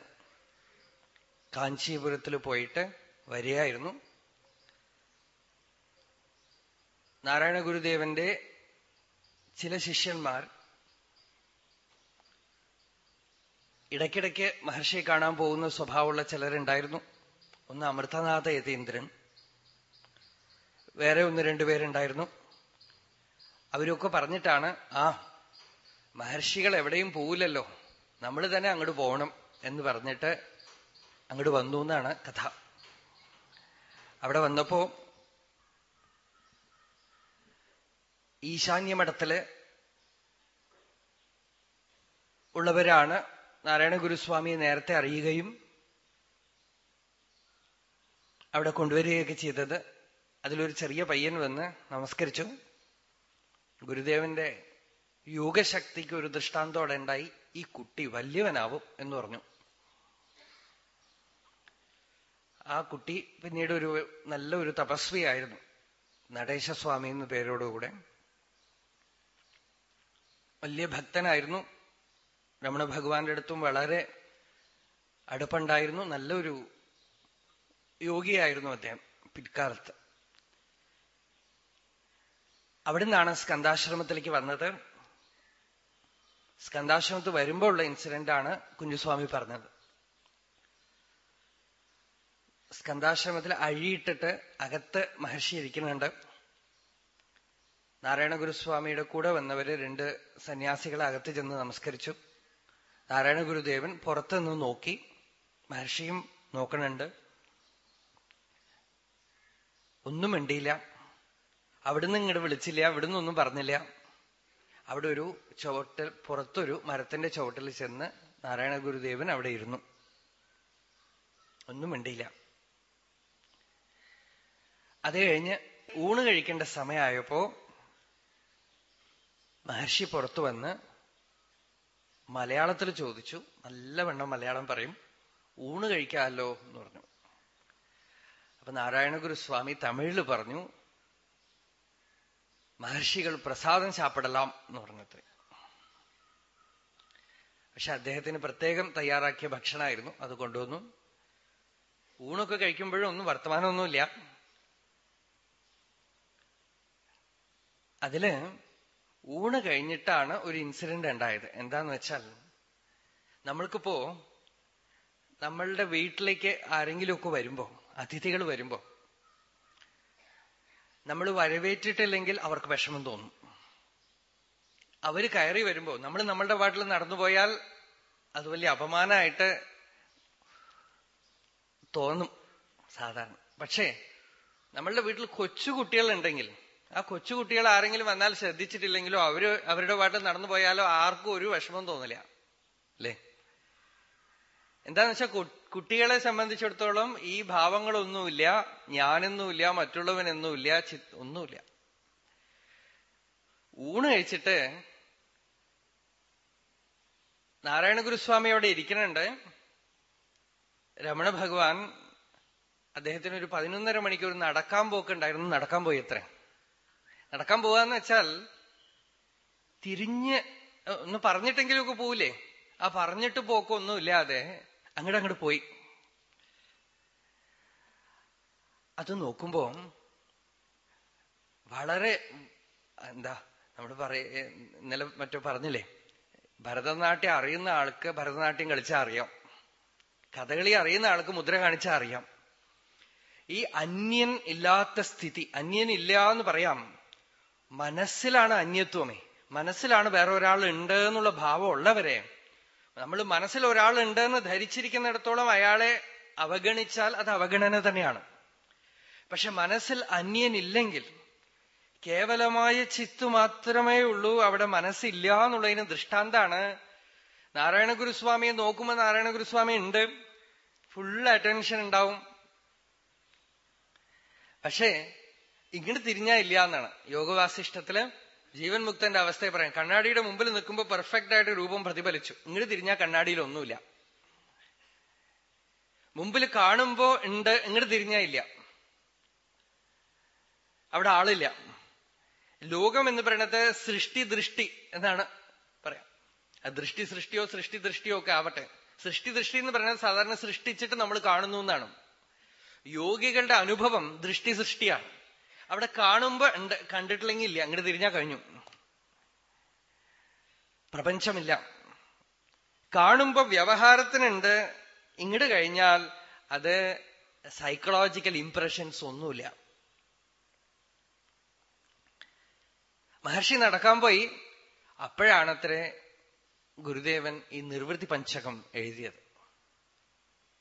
Speaker 1: കാഞ്ചീപുരത്തിൽ പോയിട്ട് വരികയായിരുന്നു. നാരായണ ഗുരുദേവന്റെ ചില ശിഷ്യന്മാർ ഇടയ്ക്കിടയ്ക്ക് മഹർഷിയെ കാണാൻ പോകുന്ന സ്വഭാവമുള്ള ചിലരുണ്ടായിരുന്നു. ഒന്ന് അമൃതനാഥ യതീന്ദ്രൻ. വേറെ ഒന്ന് രണ്ടുപേരുണ്ടായിരുന്നു അവരൊക്കെ പറഞ്ഞിട്ടാണ് ആ മഹർഷികൾ എവിടെയും പോവില്ലല്ലോ. നമ്മൾ തന്നെ അങ്ങോട്ട് പോകണം എന്ന് പറഞ്ഞിട്ട് അങ്ങോട്ട് വന്നു എന്നാണ് കഥ. അവിടെ വന്നപ്പോ ഈശാന്യമഠത്തിൽ ഉള്ളവരാണ് നാരായണ ഗുരുസ്വാമിയെ നേരത്തെ അറിയുകയും അവിടെ കൊണ്ടുവരികയൊക്കെ ചെയ്തത്. അതിലൊരു ചെറിയ പയ്യൻ വന്ന് നമസ്കരിച്ചു. ഗുരുദേവന്റെ യോഗശക്തിക്ക് ഒരു ദൃഷ്ടാന്തോടെ ഉണ്ടായി. ഈ കുട്ടി വലിയവനാവും എന്ന് പറഞ്ഞു. ആ കുട്ടി പിന്നീട് ഒരു നല്ല ഒരു തപസ്വിയായിരുന്നു. നടേശസ്വാമി എന്ന പേരോടുകൂടെ. വലിയ ഭക്തനായിരുന്നു. രമണ ഭഗവാന്റെ അടുത്തും വളരെ അടുപ്പുണ്ടായിരുന്നു. നല്ലൊരു യോഗിയായിരുന്നു അദ്ദേഹം പിൽക്കാലത്ത്. അവിടെ നിന്നാണ് സ്കന്ധാശ്രമത്തിലേക്ക് വന്നത്. സ്കന്ധാശ്രമത്ത് വരുമ്പോൾ ഉള്ള ഇൻസിഡന്റ് ആണ് കുഞ്ഞുസ്വാമി പറഞ്ഞത്. സ്കന്ധാശ്രമത്തിൽ അഴിയിട്ടിട്ട് അകത്ത് മഹർഷി ഇരിക്കുന്നുണ്ട്. നാരായണ ഗുരുസ്വാമിയുടെ കൂടെ വന്നവര് രണ്ട് സന്യാസികളെ അകത്ത് ചെന്ന് നമസ്കരിച്ചു. നാരായണ ഗുരുദേവൻ പുറത്തുനിന്ന് നോക്കി. മഹർഷിയും നോക്കണുണ്ട്. ഒന്നും മിണ്ടിയില്ല. അവിടുന്ന് ഇങ്ങോട്ട് വിളിച്ചില്ല. അവിടുന്ന് ഒന്നും പറഞ്ഞില്ല. അവിടെ ഒരു ചുവട്ടിൽ പുറത്തൊരു മരത്തിന്റെ ചുവട്ടിൽ ചെന്ന് നാരായണ ഗുരുദേവൻ അവിടെ ഇരുന്നു. ഒന്നും മിണ്ടിയില്ല. അത് കഴിഞ്ഞ് ഊണ് കഴിക്കേണ്ട സമയമായപ്പോ മഹർഷി പുറത്തു വന്ന് മലയാളത്തിൽ ചോദിച്ചു. നല്ലവണ്ണം മലയാളം പറയും. ഊണ് കഴിക്കാമല്ലോ എന്ന് പറഞ്ഞു. അപ്പൊ നാരായണ ഗുരുസ്വാമി തമിഴിൽ പറഞ്ഞു മഹർഷികൾ പ്രസാദം ചാപ്പിടലാം എന്ന് പറഞ്ഞത്രേ. പക്ഷെ അദ്ദേഹത്തിന് പ്രത്യേകം തയ്യാറാക്കിയ ഭക്ഷണമായിരുന്നു അത് കൊണ്ടുവന്നു. ഊണൊക്കെ കഴിക്കുമ്പോഴും ഒന്നും വർത്തമാനമൊന്നുമില്ല. അതിൽ ഊണ് കഴിഞ്ഞിട്ടാണ് ഒരു ഇൻസിഡന്റ് ഉണ്ടായത്. എന്താന്ന് വെച്ചാൽ നമ്മൾക്കിപ്പോ നമ്മളുടെ വീട്ടിലേക്ക് ആരെങ്കിലുമൊക്കെ വരുമ്പോ അതിഥികൾ വരുമ്പോ നമ്മൾ വരവേറ്റിട്ടില്ലെങ്കിൽ അവർക്ക് വിഷമം തോന്നും. അവർ കയറി വരുമ്പോ നമ്മൾ നമ്മളുടെ വാട്ടിൽ നടന്നുപോയാൽ അത് വലിയ അപമാനമായിട്ട് തോന്നും സാധാരണ. പക്ഷേ നമ്മളുടെ വീട്ടിൽ കൊച്ചു കുട്ടികളുണ്ടെങ്കിൽ ആ കൊച്ചുകുട്ടികൾ ആരെങ്കിലും വന്നാൽ ശ്രദ്ധിച്ചിട്ടില്ലെങ്കിലോ അവർ അവരുടെ പാട്ട് നടന്നു പോയാലോ ആർക്കും ഒരു വിഷമം തോന്നില്ല. അല്ലേ? എന്താന്ന് വെച്ചാൽ കുട്ടികളെ സംബന്ധിച്ചിടത്തോളം ഈ ഭാവങ്ങളൊന്നുമില്ല ഞാനെന്നുമില്ല മറ്റുള്ളവനെന്നുമില്ല ഒന്നുമില്ല. ഊണ് കഴിച്ചിട്ട് നാരായണ ഗുരുസ്വാമി അവിടെ ഇരിക്കുന്നുണ്ട്. രമണ ഭഗവാൻ അദ്ദേഹത്തിന് ഒരു പതിനൊന്നര മണിക്കൂർ നടക്കാൻ പോക്കുണ്ടായിരുന്നു. നടക്കാൻ പോയി എത്ര നടക്കാൻ പോവാന്ന് വെച്ചാൽ തിരിഞ്ഞ് ഒന്ന് പറഞ്ഞിട്ടെങ്കിലുമൊക്കെ പോവില്ലേ? ആ പറഞ്ഞിട്ട് പോക്കൊന്നും ഇല്ലാതെ അങ്ങോട്ട് അങ്ങോട്ട് പോയി. അത് നോക്കുമ്പോ വളരെ എന്താ നമ്മൾ പറയ ഇന്നലെ മറ്റോ പറഞ്ഞില്ലേ? ഭരതനാട്യം അറിയുന്ന ആൾക്ക് ഭരതനാട്യം കളിച്ചാൽ അറിയാം. കഥകളി അറിയുന്ന ആൾക്ക് മുദ്ര കാണിച്ചാൽ അറിയാം. ഈ അന്യൻ ഇല്ലാത്ത സ്ഥിതി അന്യൻ ഇല്ല എന്ന് പറയാം. മനസ്സിലാണ് അന്യത്വമേ. മനസ്സിലാണ് വേറെ ഒരാൾ ഉണ്ട് എന്നുള്ള ഭാവം ഉള്ളവരെ. നമ്മൾ മനസ്സിൽ ഒരാൾ ഉണ്ട് എന്ന് ധരിച്ചിരിക്കുന്നിടത്തോളം അയാളെ അവഗണിച്ചാൽ അത് അവഗണന തന്നെയാണ്. പക്ഷെ മനസ്സിൽ അന്യനില്ലെങ്കിൽ കേവലമായ ചിത്ത് മാത്രമേ ഉള്ളൂ അവിടെ മനസ്സില്ല എന്നുള്ളതിന് ദൃഷ്ടാന്താണ്. നാരായണ ഗുരുസ്വാമിയെ നോക്കുമ്പോൾ നാരായണ ഗുരുസ്വാമി ഉണ്ട്. ഫുൾ അറ്റൻഷൻ ഉണ്ടാവും. പക്ഷേ ഇങ്ങോട്ട് തിരിഞ്ഞാ ഇല്ല എന്നാണ് യോഗവാസിഷ്ടത്തിൽ ജീവൻ മുക്തന്റെ അവസ്ഥയെ പറയാം. കണ്ണാടിയുടെ മുമ്പിൽ നിൽക്കുമ്പോൾ പെർഫെക്റ്റ് ആയിട്ട് രൂപം പ്രതിഫലിച്ചു. ഇങ്ങോട്ട് തിരിഞ്ഞാൽ കണ്ണാടിയിൽ ഒന്നുമില്ല. മുമ്പിൽ കാണുമ്പോ ഉണ്ട് ഇങ്ങോട്ട് തിരിഞ്ഞാ ഇല്ല. അവിടെ ആളില്ല. ലോകം എന്ന് പറയണത് സൃഷ്ടി ദൃഷ്ടി എന്നാണ് പറയാം. ദൃഷ്ടി സൃഷ്ടിയോ സൃഷ്ടി ദൃഷ്ടിയോ ഒക്കെ ആവട്ടെ. സൃഷ്ടി ദൃഷ്ടി എന്ന് പറയുന്നത് സാധാരണ സൃഷ്ടിച്ചിട്ട് നമ്മൾ കാണുന്നു എന്നാണ്. യോഗികളുടെ അനുഭവം ദൃഷ്ടി സൃഷ്ടിയാണ്. അവിടെ കാണുമ്പോ ഉണ്ട് കണ്ടിട്ടില്ലെങ്കിൽ ഇല്ല. അങ്ങോട്ട് തിരിഞ്ഞാ കഴിഞ്ഞു. പ്രപഞ്ചമില്ല. കാണുമ്പോ വ്യവഹാരത്തിനുണ്ട് ഇങ്ങോട്ട് കഴിഞ്ഞാൽ അത് സൈക്കോളജിക്കൽ ഇംപ്രഷൻസ് ഒന്നുമില്ല. മഹർഷി നടക്കാൻ പോയി. അപ്പോഴാണത്രേ ഗുരുദേവൻ ഈ നിർവൃത്തി പഞ്ചകം എഴുതിയത്.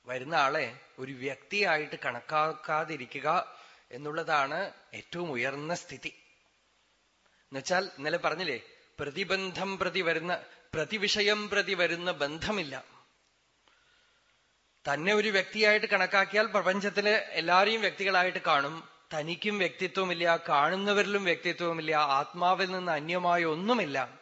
Speaker 1: വരുന്ന ആളെ ഒരു വ്യക്തിയായിട്ട് കണക്കാക്കാതിരിക്കുക എന്നുള്ളതാണ് ഏറ്റവും ഉയർന്ന സ്ഥിതി. എന്നുവെച്ചാൽ ഇന്നലെ പറഞ്ഞില്ലേ പ്രതിബന്ധം പ്രതി വരുന്ന പ്രതിവിഷയം പ്രതി വരുന്ന ബന്ധമില്ല. തന്നെ ഒരു വ്യക്തിയായിട്ട് കണക്കാക്കിയാൽ പ്രപഞ്ചത്തിലെ എല്ലാരെയും വ്യക്തികളായിട്ട് കാണും. തനിക്കും വ്യക്തിത്വമില്ല കാണുന്നവരിലും വ്യക്തിത്വമില്ല ആത്മാവിൽ നിന്ന് അന്യമായ ഒന്നുമില്ല.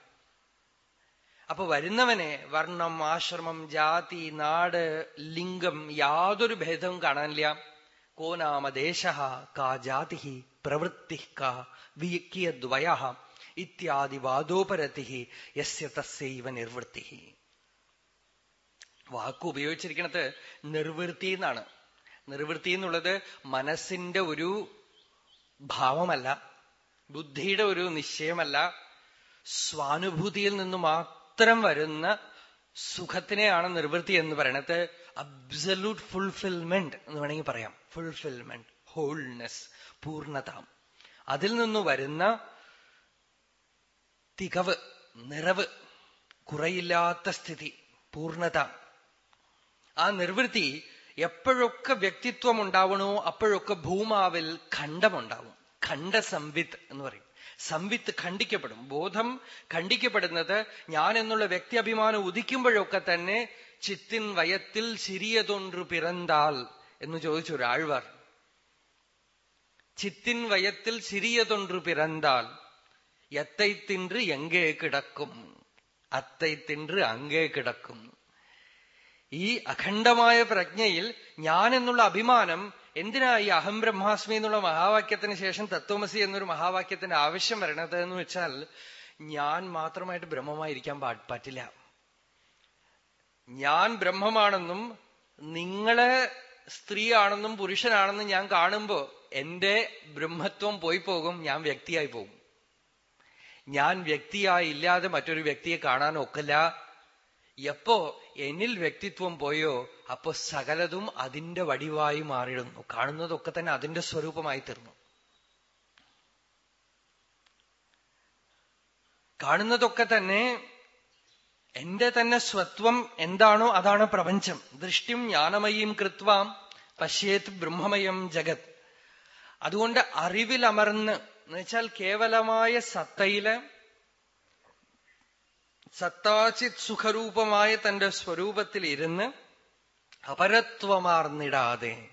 Speaker 1: അപ്പൊ വരുന്നവനെ വർണം ആശ്രമം ജാതി നാട് ലിംഗം യാതൊരു ഭേദവും കാണാനില്ല. കോ നാമ ദേശ കാ ജാതി പ്രവൃത്തി കാ വിയക്കിയദ്വയ ഇത്യാദി വാദോപരത്തി യസ്യ തസ്യവ നിർവൃത്തി. വാക്ക് ഉപയോഗിച്ചിരിക്കുന്നത് നിർവൃത്തി എന്നാണ്. നിർവൃത്തി എന്നുള്ളത് മനസ്സിന്റെ ഒരു ഭാവമല്ല ബുദ്ധിയുടെ ഒരു നിശ്ചയമല്ല സ്വാനുഭൂതിയിൽ നിന്ന് മാത്രം വരുന്ന സുഖത്തിനെയാണ് നിർവൃത്തി എന്ന് പറയണത് അബ്സല്യൂട്ട് ഫുൾഫിൽമെന്റ് എന്ന് വേണമെങ്കിൽ പറയാം. ഫുൾഫിൽമെന്റ് ഹോൾനെസ് പൂർണത. അതിൽ നിന്ന് വരുന്ന തികവ് നിറവ് കുറയില്ലാത്ത സ്ഥിതി പൂർണത. ആ നിർവൃത്തി എപ്പോഴൊക്കെ വ്യക്തിത്വം ഉണ്ടാവണോ അപ്പോഴൊക്കെ ഭൂമാവിൽ ഖണ്ഡമുണ്ടാവും. ഖണ്ഡസംവിത്ത് എന്ന് പറയും. സംവിത്ത് ഖണ്ഡിക്കപ്പെടും. ബോധം ഖണ്ഡിക്കപ്പെടുന്നത് ഞാൻ എന്നുള്ള വ്യക്തി അഭിമാനം ഉദിക്കുമ്പോഴൊക്കെ തന്നെ ചിത്തിൻ വയത്തിൽ സിരിയതൊன்று പിറന്താൽ എന്ന് ചോദിച്ചു ഒരാഴ്വാർ. ചിത്തിൻ വയത്തിൽ സിരിയതൊன்று പിറന്താൽ എത്തൈ തിன்று എങ്കേ കിടക്കും. അത്തൈ തിன்று അങ്ങേ കിടക്കും. ഈ അഖണ്ഡമായ പ്രജ്ഞയിൽ ഞാൻ എന്നുള്ള അഭിമാനം എന്തിനാ ഈ അഹം ബ്രഹ്മാസ്മി എന്നുള്ള മഹാവാക്യത്തിന് ശേഷം തത്വമസി എന്നൊരു മഹാവാക്യത്തിന്റെ ആവശ്യം വരണത് എന്ന് വെച്ചാൽ ഞാൻ മാത്രമായിട്ട് ബ്രഹ്മമായിരിക്കാൻ പറ്റില്ല. ഞാൻ ബ്രഹ്മമാണെന്നും നിങ്ങൾ സ്ത്രീയാണെന്നും പുരുഷനാണെന്നും ഞാൻ കാണുമ്പോ എന്റെ ബ്രഹ്മത്വം പോയി പോകും ഞാൻ വ്യക്തിയായി പോകും. ഞാൻ വ്യക്തിയായി ഇല്ലാതെ മറ്റൊരു വ്യക്തിയെ കാണാൻ ഒക്കില്ല എപ്പോ എന്നിൽ വ്യക്തിത്വം പോയോ അപ്പോ സകലതും അതിന്റെ വടിവായി മാറിയിടുന്നു. കാണുന്നതൊക്കെ തന്നെ അതിന്റെ സ്വരൂപമായി തീർന്നു. കാണുന്നതൊക്കെ തന്നെ എന്റെ തന്നെ സ്വത്വം എന്താണോ അതാണ് പ്രപഞ്ചം. ദൃഷ്ടിം ജ്ഞാനമയും കൃത്വാം പശ്യേത് ബ്രഹ്മമയം ജഗത്. അതുകൊണ്ട് അറിവിലമർന്ന് എന്നുവെച്ചാൽ കേവലമായ സത്തയിൽ സത്താചിത് സുഖരൂപമായ തന്റെ സ്വരൂപത്തിൽ ഇരുന്ന് അപരത്വമാർന്നിടാതെ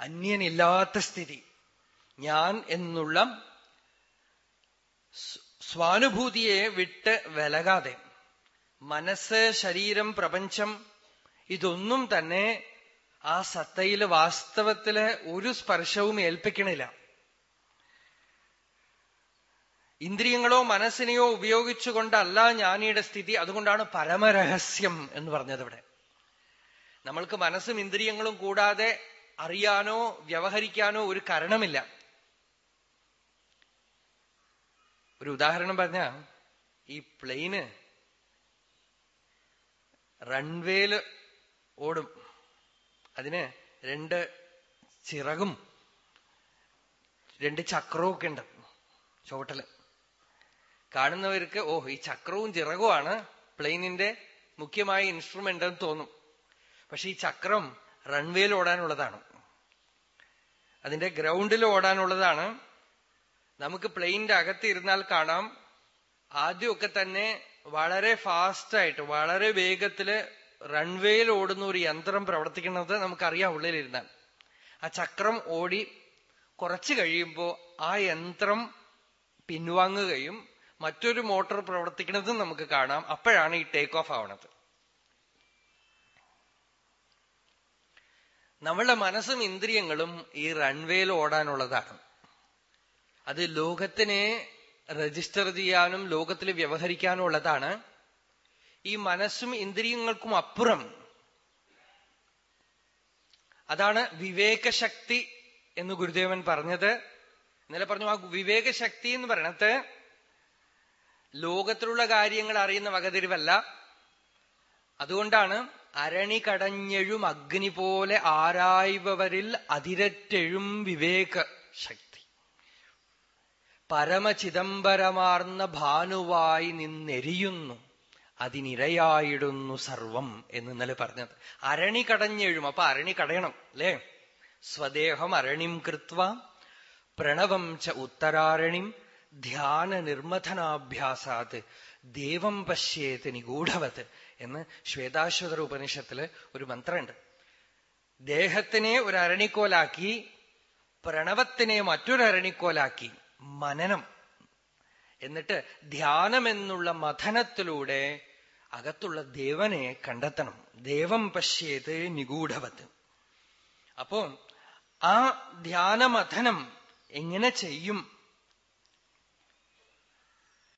Speaker 1: അന്യനില്ലാത്ത സ്ഥിതി. ഞാൻ എന്നുള്ള സ്വാനുഭൂതിയെ വിട്ട് വിലകാതെ മനസ്സ് ശരീരം പ്രപഞ്ചം ഇതൊന്നും തന്നെ ആ സത്തയിൽ വാസ്തവത്തിൽ ഒരു സ്പർശവും ഏൽപ്പിക്കണില്ല. ഇന്ദ്രിയങ്ങളോ മനസ്സിനെയോ ഉപയോഗിച്ചുകൊണ്ടല്ല ജ്ഞാനിയുടെ സ്ഥിതി. അതുകൊണ്ടാണ് പരമരഹസ്യം എന്ന് പറഞ്ഞത് ഇവിടെ. നമ്മൾക്ക് മനസ്സും ഇന്ദ്രിയങ്ങളും കൂടാതെ അറിയാനോ വ്യവഹരിക്കാനോ ഒരു കാരണമില്ല. ഒരു ഉദാഹരണം പറഞ്ഞ ഈ പ്ലെയിന് റൺവേൽ ഓടും. അതിന് രണ്ട് ചിറകും രണ്ട് ചക്രവും ഒക്കെ ഉണ്ട് ചോട്ടൽ കാണുന്നവർക്ക് ഓ ഈ ചക്രവും ചിറകുമാണ് പ്ലെയിനിന്റെ മുഖ്യമായ ഇൻസ്ട്രുമെന്റ് എന്ന് തോന്നും. പക്ഷെ ഈ ചക്രം റൺവേയിൽ ഓടാനുള്ളതാണ്. അതിന്റെ ഗ്രൗണ്ടിൽ ഓടാനുള്ളതാണ്. നമുക്ക് പ്ലെയിനിന്റെ അകത്ത് ഇരുന്നാൽ കാണാം. ആദ്യമൊക്കെ തന്നെ വളരെ ഫാസ്റ്റായിട്ട് വളരെ വേഗത്തിൽ റൺവേയിൽ ഓടുന്ന ഒരു യന്ത്രം പ്രവർത്തിക്കുന്നത് നമുക്കറിയാം ഉള്ളിലിരുന്നാൽ. ആ ചക്രം ഓടി കുറച്ച് കഴിയുമ്പോൾ ആ യന്ത്രം പിൻവാങ്ങുകയും മറ്റൊരു മോട്ടോർ പ്രവർത്തിക്കുന്നതും നമുക്ക് കാണാം. അപ്പോഴാണ് ഈ ടേക്ക് ഓഫ് ആവണത്. നമ്മളുടെ മനസ്സും ഇന്ദ്രിയങ്ങളും ഈ റൺവേയിൽ ഓടാനുള്ളതാണ്. അത് ലോകത്തിനെ രജിസ്റ്റർ ചെയ്യാനും ലോകത്തിൽ വ്യവഹരിക്കാനും ഉള്ളതാണ്. ഈ മനസ്സും ഇന്ദ്രിയങ്ങൾക്കും അപ്പുറം. അതാണ് വിവേകശക്തി എന്ന് ഗുരുദേവൻ പറഞ്ഞത്. ഇന്നലെ പറഞ്ഞു ആ വിവേകശക്തി എന്ന് പറയണത് ലോകത്തിലുള്ള കാര്യങ്ങൾ അറിയുന്ന വകതിരിവല്ല. അതുകൊണ്ടാണ് അരണി കടഞ്ഞെഴും അഗ്നി പോലെ ആരായ്വരിൽ അതിരറ്റെഴും വിവേക ശക്തി. പരമചിദംബരമാർന്ന ഭാനുവായി നിന്നെരിയുന്നു അതിനിരയായിടുന്നു സർവം എന്ന് ഇന്നലെ പറഞ്ഞത്. അരണി കടഞ്ഞെഴും അപ്പൊ അരണി കടയണം അല്ലേ? സ്വദേഹം അരണിം കൃത്വ പ്രണവം ച ഉത്തരാരണിം ധ്യാന നിർമ്മഥനാഭ്യാസാത് ദേവം പശ്യേത് നിഗൂഢവത്. എന്ന് ശ്വേതാശ്വതര ഉപനിഷത്തിൽ ഒരു മന്ത്രമുണ്ട്. ദേഹത്തിനെ ഒരു അരണിക്കോലാക്കി പ്രണവത്തിനെ മറ്റൊരു അരണിക്കോലാക്കി മനനം. എന്നിട്ട് ധ്യാനം എന്നുള്ള മഥനത്തിലൂടെ അകത്തുള്ള ദേവനെ കണ്ടെത്തണം. ദേവം പശ്യേത് നിഗൂഢവത്. അപ്പോ ആ ധ്യാനമഥനം എങ്ങനെ ചെയ്യും?